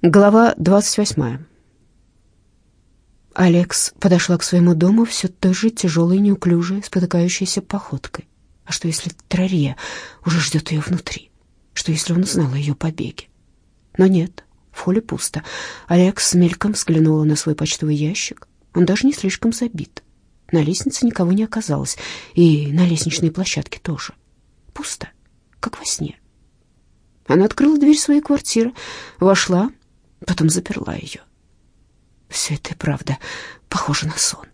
Глава 28. Алекс подошла к своему дому все той же тяжелой, неуклюжей, спотыкающейся походкой. А что, если Трария уже ждет ее внутри? Что, если он узнал о ее побеге? Но нет, в холле пусто. Алекс мельком взглянула на свой почтовый ящик. Он даже не слишком забит. На лестнице никого не оказалось, и на лестничной площадке тоже. Пусто, как во сне. Она открыла дверь своей квартиры, вошла, потом заперла ее. Все это и правда похоже на сон.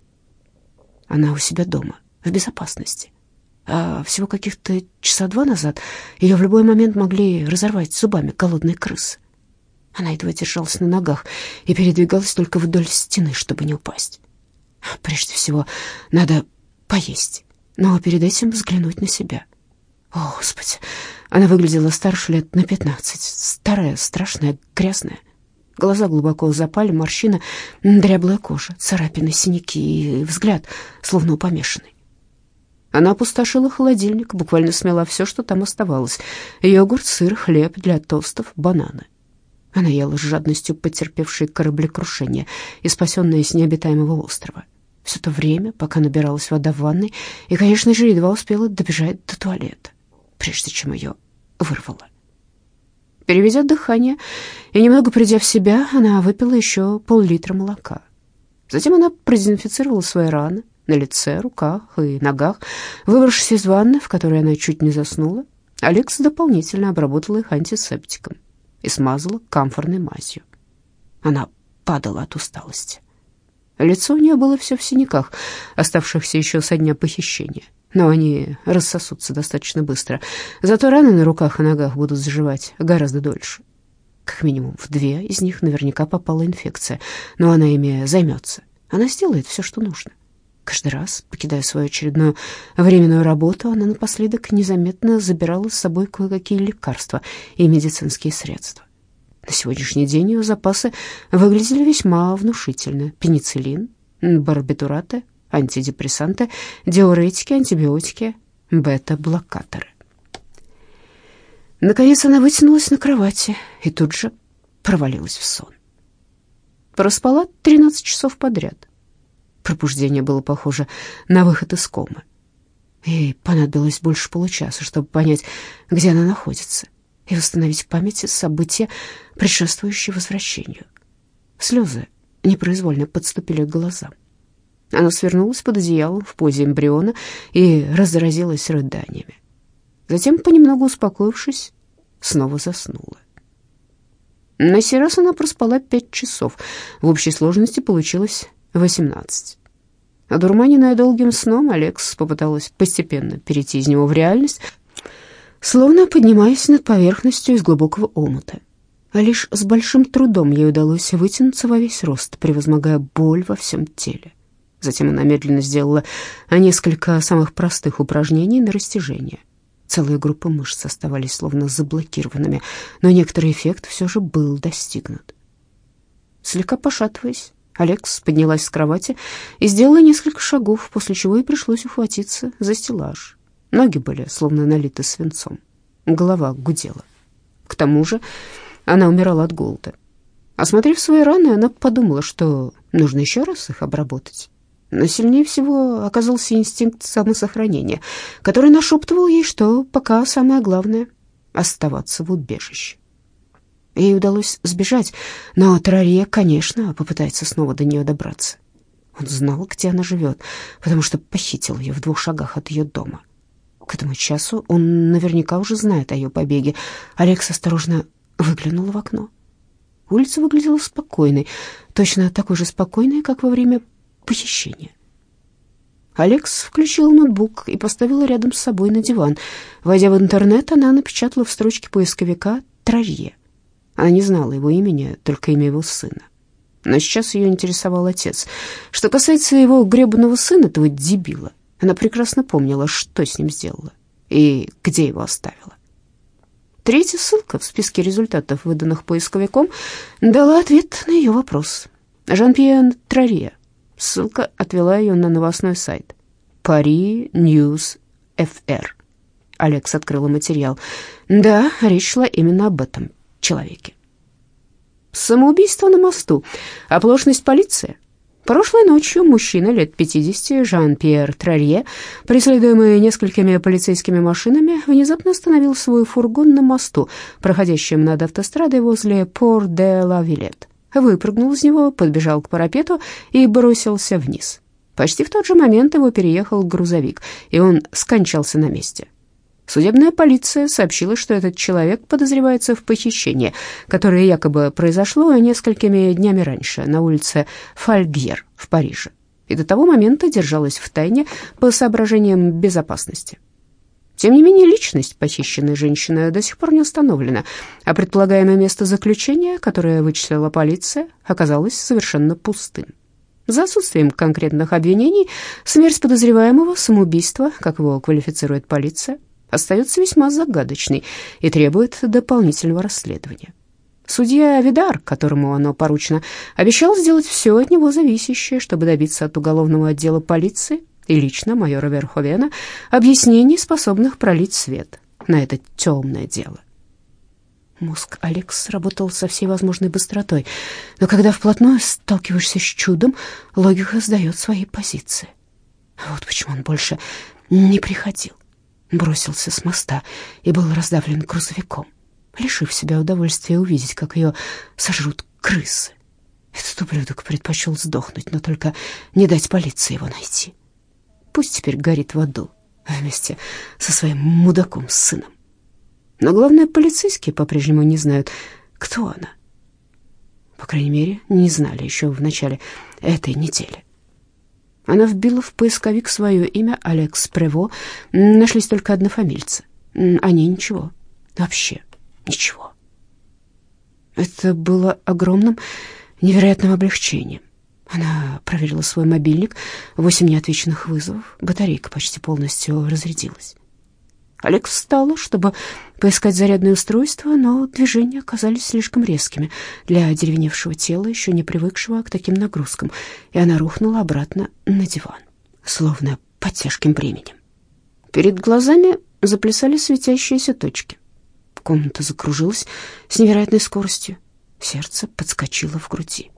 Она у себя дома, в безопасности. А всего каких-то часа два назад ее в любой момент могли разорвать зубами голодные крысы. Она едва держалась на ногах и передвигалась только вдоль стены, чтобы не упасть. Прежде всего, надо поесть, но перед этим взглянуть на себя. О, Господи, она выглядела старше лет на пятнадцать, старая, страшная, грязная. Глаза глубоко запали, морщина, дряблая кожа, царапины, синяки и взгляд, словно у помешанной. Она опустошила холодильник, буквально смела все, что там оставалось. Йогурт, сыр, хлеб для тостов, бананы. Она ела с жадностью потерпевшей кораблекрушение и спасенная с необитаемого острова. Все то время, пока набиралась вода в ванной, и, конечно же, едва успела добежать до туалета, прежде чем ее вырвало. Переведя дыхание и немного придя в себя, она выпила еще пол-литра молока. Затем она продезинфицировала свои раны на лице, руках и ногах. Выбравшись из ванны, в которой она чуть не заснула, Алекс дополнительно обработала их антисептиком и смазала камфорной мазью. Она падала от усталости. Лицо у нее было все в синяках, оставшихся еще со дня похищения но они рассосутся достаточно быстро. Зато раны на руках и ногах будут заживать гораздо дольше. Как минимум в две из них наверняка попала инфекция, но она ими займется. Она сделает все, что нужно. Каждый раз, покидая свою очередную временную работу, она напоследок незаметно забирала с собой кое-какие лекарства и медицинские средства. На сегодняшний день ее запасы выглядели весьма внушительно. Пенициллин, барбитураты, антидепрессанты, диуретики, антибиотики, бета-блокаторы. Наконец она вытянулась на кровати и тут же провалилась в сон. Проспала 13 часов подряд. Пробуждение было похоже на выход из комы. Ей понадобилось больше получаса, чтобы понять, где она находится, и восстановить в памяти события, предшествующие возвращению. Слезы непроизвольно подступили к глазам. Она свернулась под одеялом в позе эмбриона и разразилась рыданиями. Затем, понемногу успокоившись, снова заснула. На сей раз она проспала пять часов. В общей сложности получилось восемнадцать. Одурманенная долгим сном, Алекс попыталась постепенно перейти из него в реальность, словно поднимаясь над поверхностью из глубокого омута. А лишь с большим трудом ей удалось вытянуться во весь рост, превозмогая боль во всем теле. Затем она медленно сделала несколько самых простых упражнений на растяжение. Целые группы мышц оставались словно заблокированными, но некоторый эффект все же был достигнут. Слегка пошатываясь, Алекс поднялась с кровати и сделала несколько шагов, после чего ей пришлось ухватиться за стеллаж. Ноги были словно налиты свинцом, голова гудела. К тому же она умирала от голода. Осмотрев свои раны, она подумала, что нужно еще раз их обработать. Но сильнее всего оказался инстинкт самосохранения, который нашептывал ей, что пока самое главное — оставаться в убежище. Ей удалось сбежать, но Трария, конечно, попытается снова до нее добраться. Он знал, где она живет, потому что похитил ее в двух шагах от ее дома. К этому часу он наверняка уже знает о ее побеге. Алекс осторожно выглянул в окно. Улица выглядела спокойной, точно такой же спокойной, как во время похищения. Алекс включила ноутбук и поставила рядом с собой на диван. Войдя в интернет, она напечатала в строчке поисковика «Травье». Она не знала его имени, только имя его сына. Но сейчас ее интересовал отец. Что касается его гребаного сына, этого дебила, она прекрасно помнила, что с ним сделала и где его оставила. Третья ссылка в списке результатов, выданных поисковиком, дала ответ на ее вопрос. Жан-Пьер Трарье Ссылка отвела ее на новостной сайт. Paris News FR. Алекс открыла материал. Да, речь шла именно об этом человеке. Самоубийство на мосту. Оплошность полиции. Прошлой ночью мужчина лет 50, Жан-Пьер Трарье, преследуемый несколькими полицейскими машинами, внезапно остановил свой фургон на мосту, проходящем над автострадой возле Порт-де-ла-Виллет. Выпрыгнул из него, подбежал к парапету и бросился вниз. Почти в тот же момент его переехал грузовик, и он скончался на месте. Судебная полиция сообщила, что этот человек подозревается в похищении, которое якобы произошло несколькими днями раньше на улице Фальгьер в Париже, и до того момента держалось в тайне по соображениям безопасности. Тем не менее, личность похищенной женщины до сих пор не установлена, а предполагаемое место заключения, которое вычислила полиция, оказалось совершенно пустым. За отсутствием конкретных обвинений смерть подозреваемого, самоубийство, как его квалифицирует полиция, остается весьма загадочной и требует дополнительного расследования. Судья Видар, которому оно поручено, обещал сделать все от него зависящее, чтобы добиться от уголовного отдела полиции и лично майора Верховена объяснений, способных пролить свет на это темное дело. Мозг Алекс работал со всей возможной быстротой, но когда вплотную сталкиваешься с чудом, логика сдает свои позиции. Вот почему он больше не приходил бросился с моста и был раздавлен грузовиком, лишив себя удовольствия увидеть, как ее сожрут крысы. Этот ублюдок предпочел сдохнуть, но только не дать полиции его найти. Пусть теперь горит в аду вместе со своим мудаком сыном. Но главное, полицейские по-прежнему не знают, кто она. По крайней мере, не знали еще в начале этой недели. Она вбила в поисковик свое имя Алекс Прево. Нашлись только однофамильцы. Они ничего. Вообще ничего. Это было огромным, невероятным облегчением. Она проверила свой мобильник. Восемь неотвеченных вызовов. Батарейка почти полностью разрядилась. Алекс встала, чтобы поискать зарядное устройство, но движения оказались слишком резкими для деревеневшего тела, еще не привыкшего к таким нагрузкам, и она рухнула обратно на диван, словно под тяжким бременем. Перед глазами заплясали светящиеся точки. Комната закружилась с невероятной скоростью. Сердце подскочило в груди.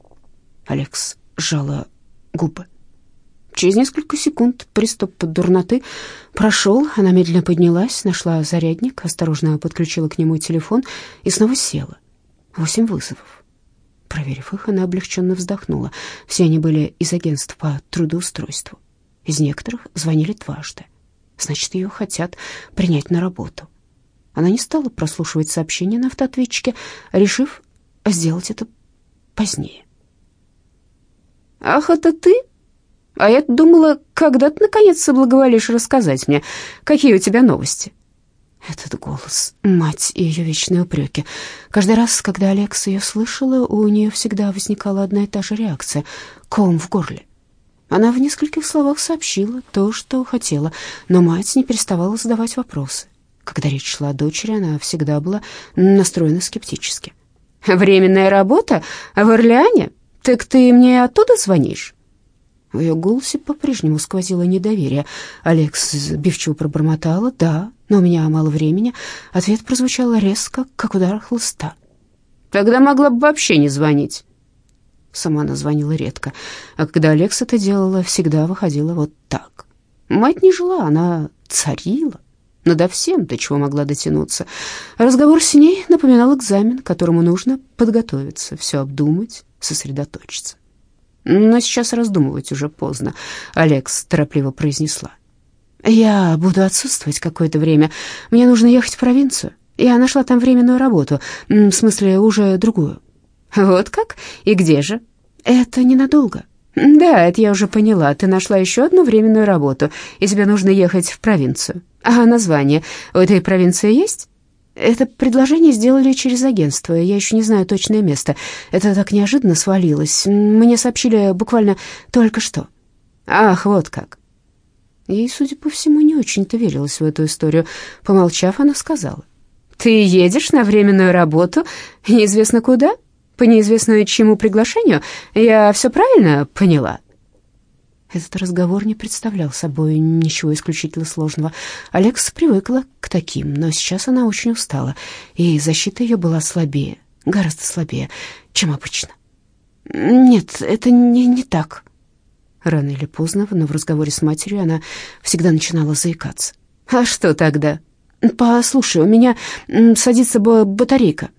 Алекс сжала губы. Через несколько секунд приступ дурноты прошел, она медленно поднялась, нашла зарядник, осторожно подключила к нему телефон и снова села. Восемь вызовов. Проверив их, она облегченно вздохнула. Все они были из агентств по трудоустройству. Из некоторых звонили дважды. Значит, ее хотят принять на работу. Она не стала прослушивать сообщения на автоответчике, решив сделать это позднее. «Ах, это ты?» А я думала, когда ты наконец соблаговолишь рассказать мне, какие у тебя новости. Этот голос, мать и ее вечные упреки. Каждый раз, когда Алекс ее слышала, у нее всегда возникала одна и та же реакция — ком в горле. Она в нескольких словах сообщила то, что хотела, но мать не переставала задавать вопросы. Когда речь шла о дочери, она всегда была настроена скептически. «Временная работа? В Орлеане? Так ты мне оттуда звонишь?» В ее голосе по-прежнему сквозило недоверие. Алекс сбивчиво пробормотала «да, но у меня мало времени». Ответ прозвучал резко, как удар хлыста. «Тогда могла бы вообще не звонить». Сама она звонила редко, а когда Алекс это делала, всегда выходила вот так. Мать не жила, она царила надо всем, до чего могла дотянуться. Разговор с ней напоминал экзамен, к которому нужно подготовиться, все обдумать, сосредоточиться. Но сейчас раздумывать уже поздно, Алекс торопливо произнесла. Я буду отсутствовать какое-то время. Мне нужно ехать в провинцию. Я нашла там временную работу, в смысле, уже другую. Вот как? И где же? Это ненадолго. Да, это я уже поняла. Ты нашла еще одну временную работу, и тебе нужно ехать в провинцию. А название у этой провинции есть? Это предложение сделали через агентство. Я еще не знаю точное место. Это так неожиданно свалилось. Мне сообщили буквально только что. Ах, вот как. Ей, судя по всему, не очень-то верилось в эту историю. Помолчав, она сказала. «Ты едешь на временную работу, неизвестно куда, по неизвестно чему приглашению? Я все правильно поняла?» Этот разговор не представлял собой ничего исключительно сложного. Алекс привыкла к таким, но сейчас она очень устала, и защита ее была слабее, гораздо слабее, чем обычно. Нет, это не, не так. Рано или поздно, но в разговоре с матерью она всегда начинала заикаться. А что тогда? Послушай, у меня садится батарейка.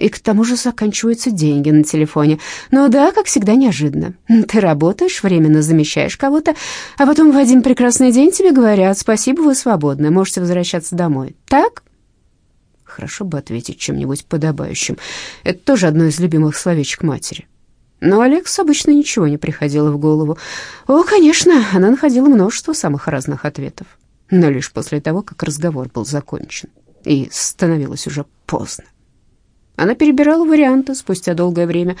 И к тому же заканчиваются деньги на телефоне. Ну да, как всегда, неожиданно. Ты работаешь, временно замещаешь кого-то, а потом в один прекрасный день тебе говорят «Спасибо, вы свободны, можете возвращаться домой». Так? Хорошо бы ответить чем-нибудь подобающим. Это тоже одно из любимых словечек матери. Но Алекс обычно ничего не приходило в голову. О, конечно, она находила множество самых разных ответов, но лишь после того, как разговор был закончен, и становилось уже поздно. Она перебирала варианты спустя долгое время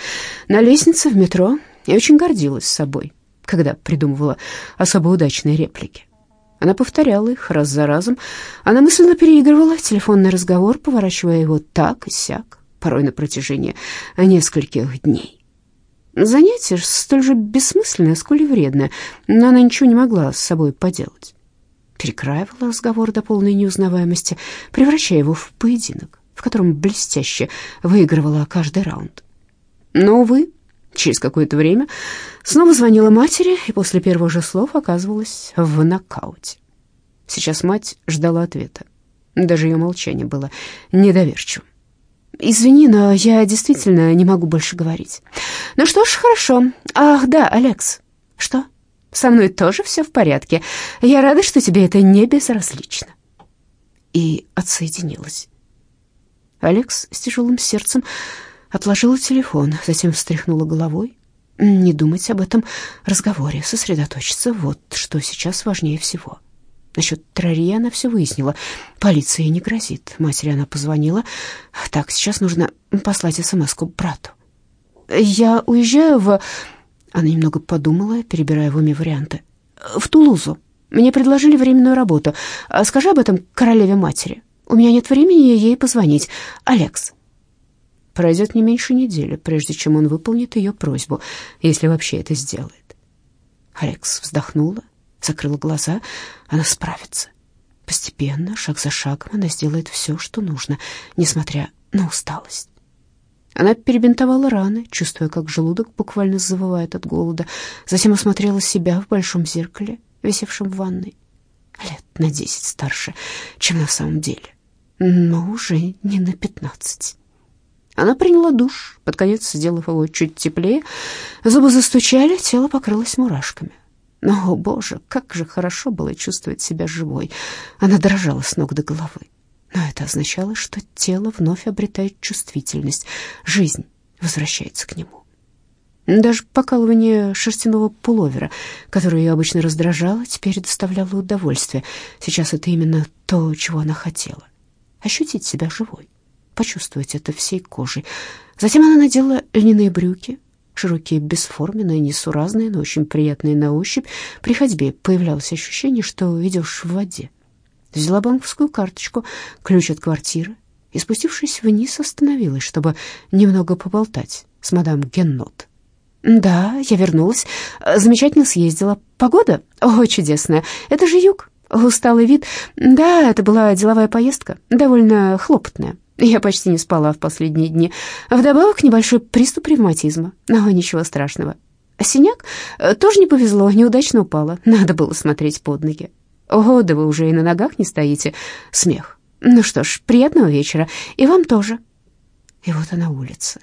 на лестнице в метро и очень гордилась собой, когда придумывала особо удачные реплики. Она повторяла их раз за разом. Она мысленно переигрывала телефонный разговор, поворачивая его так и сяк, порой на протяжении нескольких дней. Занятие столь же бессмысленное, сколь и вредное, но она ничего не могла с собой поделать. Перекраивала разговор до полной неузнаваемости, превращая его в поединок в котором блестяще выигрывала каждый раунд. Но, увы, через какое-то время снова звонила матери, и после первых же слов оказывалась в нокауте. Сейчас мать ждала ответа. Даже ее молчание было недоверчивым. «Извини, но я действительно не могу больше говорить». «Ну что ж, хорошо. Ах, да, Алекс». «Что?» «Со мной тоже все в порядке. Я рада, что тебе это не безразлично». И отсоединилась. Алекс с тяжелым сердцем отложила телефон, затем встряхнула головой. Не думать об этом разговоре, сосредоточиться, вот что сейчас важнее всего. Насчет террории она все выяснила. Полиция не грозит. Матери она позвонила. Так, сейчас нужно послать смс брату. «Я уезжаю в...» Она немного подумала, перебирая в уме варианты. «В Тулузу. Мне предложили временную работу. Скажи об этом королеве матери. У меня нет времени ей позвонить. Алекс». Пройдет не меньше недели, прежде чем он выполнит ее просьбу, если вообще это сделает. Алекс вздохнула, закрыла глаза. Она справится. Постепенно, шаг за шагом, она сделает все, что нужно, несмотря на усталость. Она перебинтовала раны, чувствуя, как желудок буквально завывает от голода. Затем осмотрела себя в большом зеркале, висевшем в ванной. Лет на десять старше, чем на самом деле но уже не на пятнадцать. Она приняла душ, под конец сделав его чуть теплее. Зубы застучали, тело покрылось мурашками. Но, о боже, как же хорошо было чувствовать себя живой. Она дрожала с ног до головы. Но это означало, что тело вновь обретает чувствительность, жизнь возвращается к нему. Даже покалывание шерстяного пуловера, которое ее обычно раздражало, теперь доставляло удовольствие. Сейчас это именно то, чего она хотела ощутить себя живой, почувствовать это всей кожей. Затем она надела льняные брюки, широкие, бесформенные, несуразные, но очень приятные на ощупь. При ходьбе появлялось ощущение, что идешь в воде. Взяла банковскую карточку, ключ от квартиры и, спустившись вниз, остановилась, чтобы немного поболтать с мадам Геннот. «Да, я вернулась. Замечательно съездила. Погода? О, чудесная. Это же юг. Усталый вид. Да, это была деловая поездка, довольно хлопотная. Я почти не спала в последние дни. Вдобавок небольшой приступ ревматизма. Но ничего страшного. Синяк? Тоже не повезло, неудачно упала. Надо было смотреть под ноги. О, да вы уже и на ногах не стоите. Смех. Ну что ж, приятного вечера. И вам тоже. И вот она улица.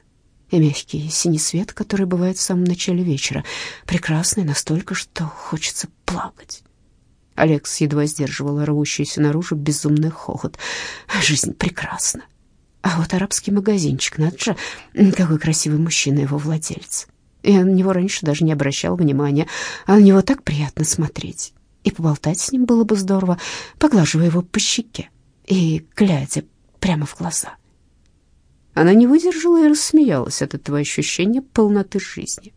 И мягкий синий свет, который бывает в самом начале вечера. Прекрасный настолько, что хочется плакать. Алекс едва сдерживал рвущийся наружу безумный хохот. Жизнь прекрасна. А вот арабский магазинчик, надо же, какой красивый мужчина его владелец. Я на него раньше даже не обращал внимания, а на него так приятно смотреть. И поболтать с ним было бы здорово, поглаживая его по щеке и глядя прямо в глаза. Она не выдержала и рассмеялась от этого ощущения полноты жизни.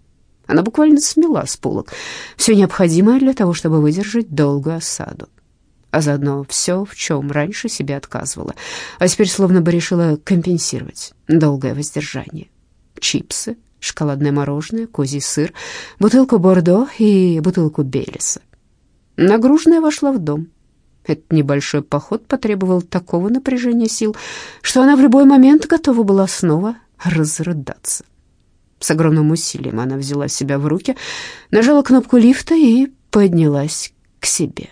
Она буквально смела с полок все необходимое для того, чтобы выдержать долгую осаду. А заодно все, в чем раньше себе отказывала, а теперь словно бы решила компенсировать долгое воздержание. Чипсы, шоколадное мороженое, козий сыр, бутылку бордо и бутылку белиса. Нагруженная вошла в дом. Этот небольшой поход потребовал такого напряжения сил, что она в любой момент готова была снова разрыдаться. С огромным усилием она взяла себя в руки, нажала кнопку лифта и поднялась к себе.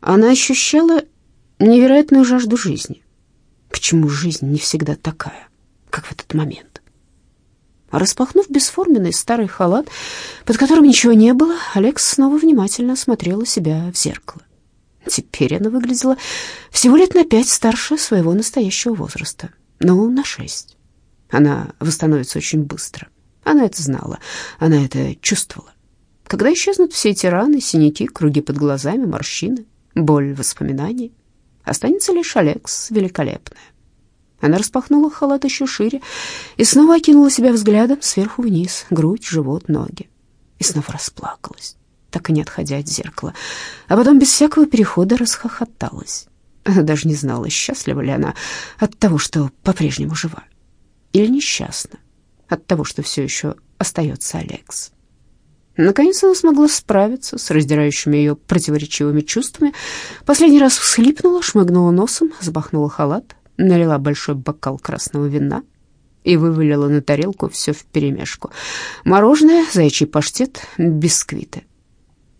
Она ощущала невероятную жажду жизни. Почему жизнь не всегда такая, как в этот момент? Распахнув бесформенный старый халат, под которым ничего не было, Алекс снова внимательно смотрела себя в зеркало. Теперь она выглядела всего лет на пять старше своего настоящего возраста, ну, на шесть. Она восстановится очень быстро. Она это знала, она это чувствовала. Когда исчезнут все эти раны, синяки, круги под глазами, морщины, боль воспоминаний, останется лишь Алекс великолепная. Она распахнула халат еще шире и снова окинула себя взглядом сверху вниз, грудь, живот, ноги. И снова расплакалась, так и не отходя от зеркала. А потом без всякого перехода расхохоталась. Она даже не знала, счастлива ли она от того, что по-прежнему жива, или несчастна от того, что все еще остается Алекс. Наконец она смогла справиться с раздирающими ее противоречивыми чувствами. Последний раз всхлипнула, шмыгнула носом, запахнула халат, налила большой бокал красного вина и вывалила на тарелку все вперемешку. Мороженое, заячий паштет, бисквиты.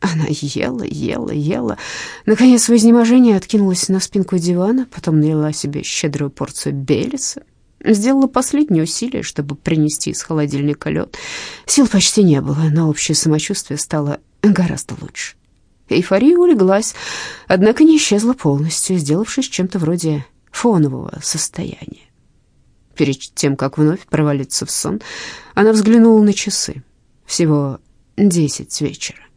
Она ела, ела, ела. Наконец, в изнеможении откинулась на спинку дивана, потом налила себе щедрую порцию белиса, сделала последнее усилие, чтобы принести из холодильника лед. Сил почти не было, но общее самочувствие стало гораздо лучше. Эйфория улеглась, однако не исчезла полностью, сделавшись чем-то вроде фонового состояния. Перед тем, как вновь провалиться в сон, она взглянула на часы. Всего десять вечера.